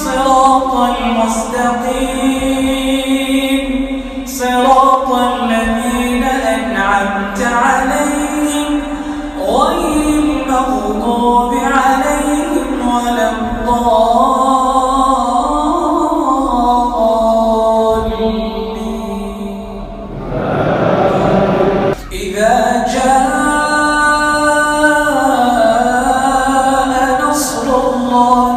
الصراط المستقيم. صراط الذين أنعمت عليهم غير المغضوب عليهم ولا الضالين. إذا جاء نصر الله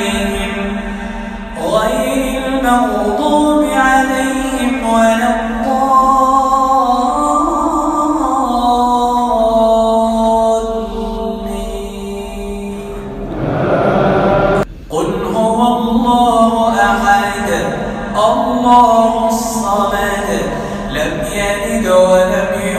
الله الصمد لم يلد ولم يولد